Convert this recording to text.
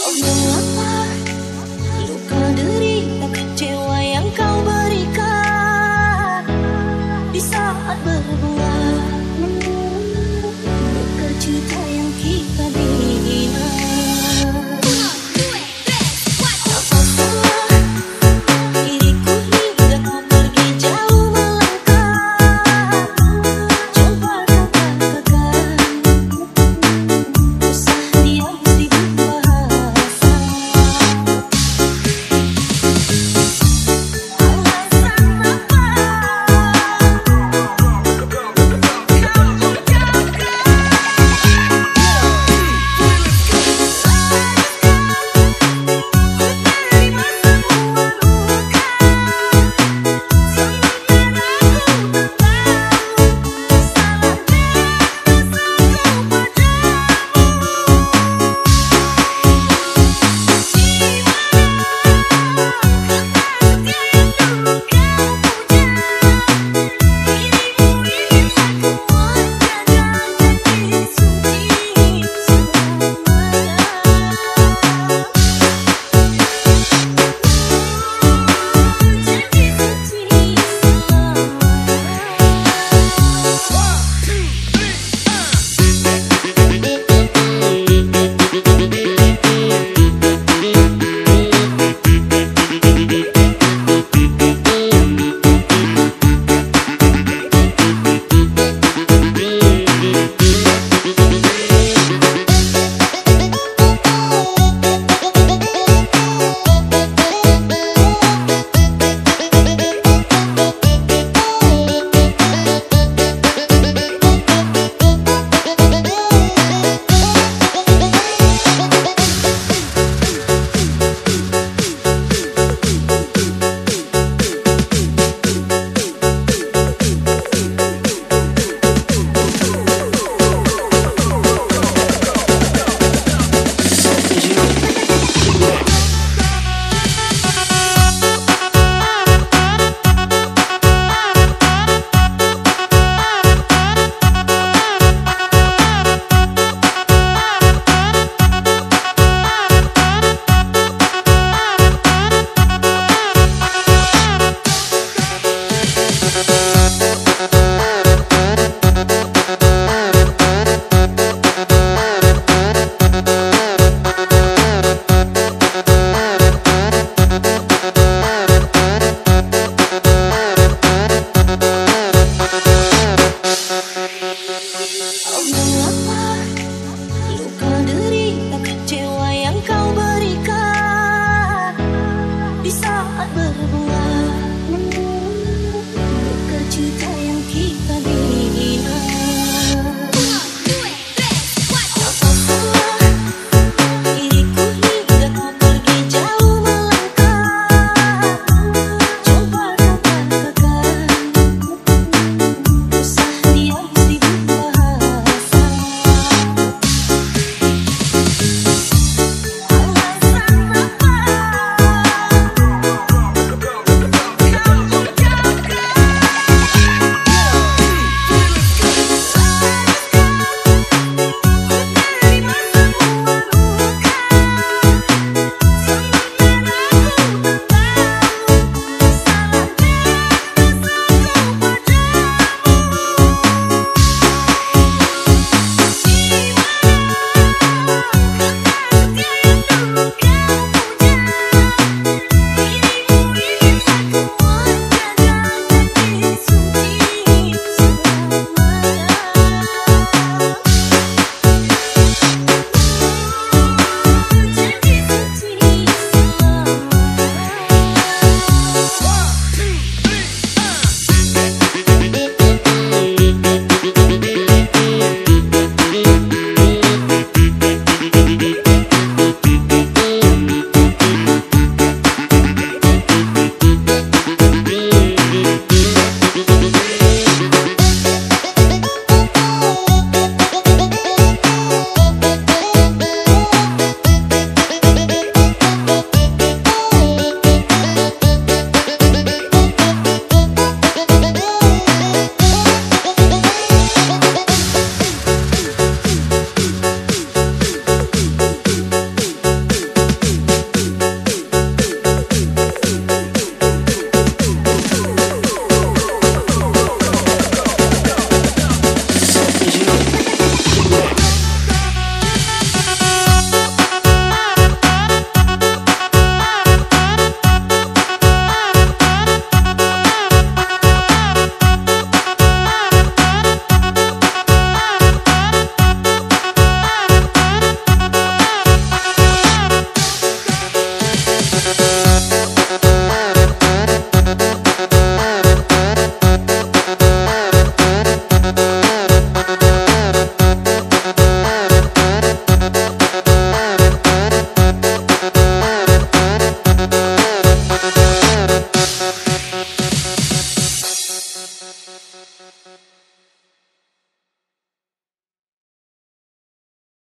Oh,